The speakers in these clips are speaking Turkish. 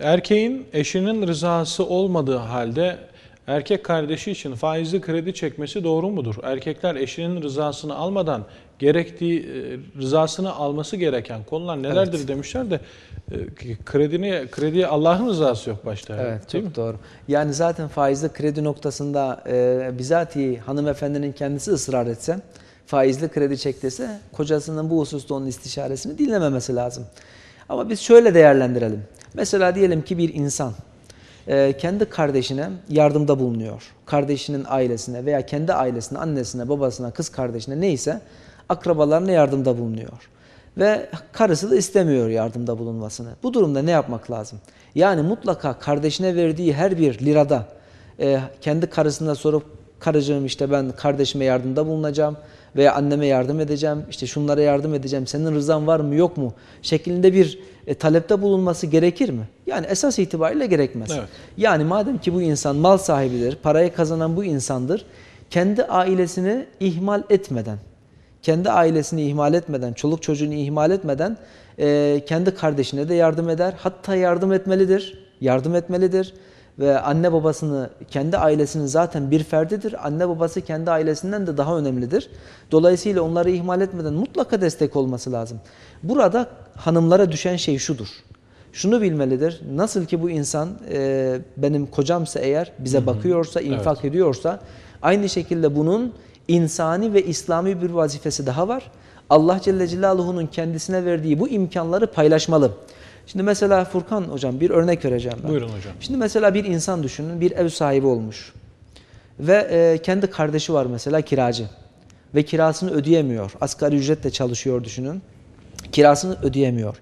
Erkeğin eşinin rızası olmadığı halde erkek kardeşi için faizli kredi çekmesi doğru mudur? Erkekler eşinin rızasını almadan gerektiği e, rızasını alması gereken konular nelerdir Evet. demişler de e, kredini krediye Allah'ın rızası yok başta. Evet çok mi? doğru. Yani zaten faizli kredi noktasında e, bizatihi hanımefendinin kendisi ısrar etse, faizli kredi çek dese kocasının bu hususta onun istişaresini dinlememesi lazım. Ama biz şöyle değerlendirelim. Mesela diyelim ki bir insan e, kendi kardeşine yardımda bulunuyor. Kardeşinin ailesine veya kendi ailesine, annesine, babasına, kız kardeşine neyse akrabalarına yardımda bulunuyor. Ve karısı da istemiyor yardımda bulunmasını. Bu durumda ne yapmak lazım? Yani mutlaka kardeşine verdiği her bir lirada e, kendi karısına sorup karıcığım işte ben kardeşime yardımda bulunacağım veya anneme yardım edeceğim, işte şunlara yardım edeceğim, senin rızan var mı yok mu şeklinde bir e, talepte bulunması gerekir mi? Yani esas itibariyle gerekmez. Evet. Yani madem ki bu insan mal sahibidir, parayı kazanan bu insandır, kendi ailesini ihmal etmeden, kendi ailesini ihmal etmeden, çoluk çocuğunu ihmal etmeden e, kendi kardeşine de yardım eder. Hatta yardım etmelidir, yardım etmelidir. Ve anne babasını, kendi ailesinin zaten bir ferdidir. Anne babası kendi ailesinden de daha önemlidir. Dolayısıyla onları ihmal etmeden mutlaka destek olması lazım. Burada hanımlara düşen şey şudur. Şunu bilmelidir. Nasıl ki bu insan e, benim kocamsa eğer bize bakıyorsa, infak ediyorsa aynı şekilde bunun insani ve İslami bir vazifesi daha var. Allah Celle Celaluhu'nun kendisine verdiği bu imkanları paylaşmalı. Şimdi mesela Furkan hocam bir örnek vereceğim ben. Buyurun hocam. Şimdi mesela bir insan düşünün bir ev sahibi olmuş. Ve e, kendi kardeşi var mesela kiracı. Ve kirasını ödeyemiyor. Asgari ücretle çalışıyor düşünün. Kirasını ödeyemiyor.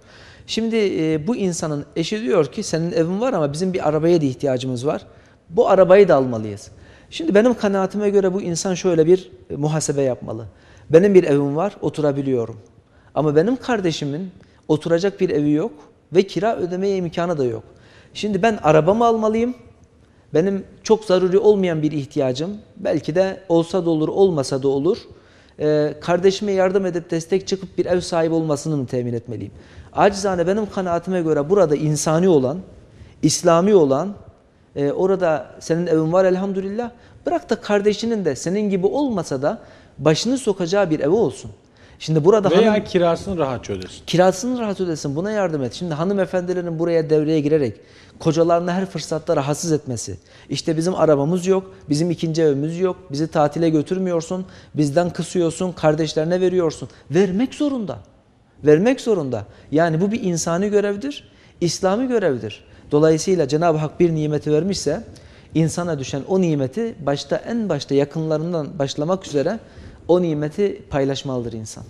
Şimdi e, bu insanın eşi diyor ki senin evin var ama bizim bir arabaya da ihtiyacımız var. Bu arabayı da almalıyız. Şimdi benim kanaatime göre bu insan şöyle bir e, muhasebe yapmalı. Benim bir evim var, oturabiliyorum. Ama benim kardeşimin oturacak bir evi yok ve kira ödemeye imkanı da yok. Şimdi ben arabamı almalıyım. Benim çok zaruri olmayan bir ihtiyacım, belki de olsa da olur, olmasa da olur. Ee, kardeşime yardım edip destek çıkıp bir ev sahibi olmasını mı temin etmeliyim? Acizane benim kanaatime göre burada insani olan, İslami olan, e, orada senin evin var elhamdülillah. Bırak da kardeşinin de senin gibi olmasa da başını sokacağı bir evi olsun. Şimdi burada Veya hanım kirasını rahatça ödesin. kirasını rahat ödesin buna yardım et. Şimdi hanımefendilerin buraya devreye girerek kocalarını her fırsatta rahatsız etmesi. İşte bizim arabamız yok, bizim ikinci evimiz yok, bizi tatile götürmüyorsun, bizden kısıyorsun, kardeşlerine veriyorsun. Vermek zorunda. Vermek zorunda. Yani bu bir insani görevdir, İslami görevdir. Dolayısıyla Cenab-ı Hak bir nimeti vermişse insana düşen o nimeti başta en başta yakınlarından başlamak üzere o nimeti paylaşmalıdır insan.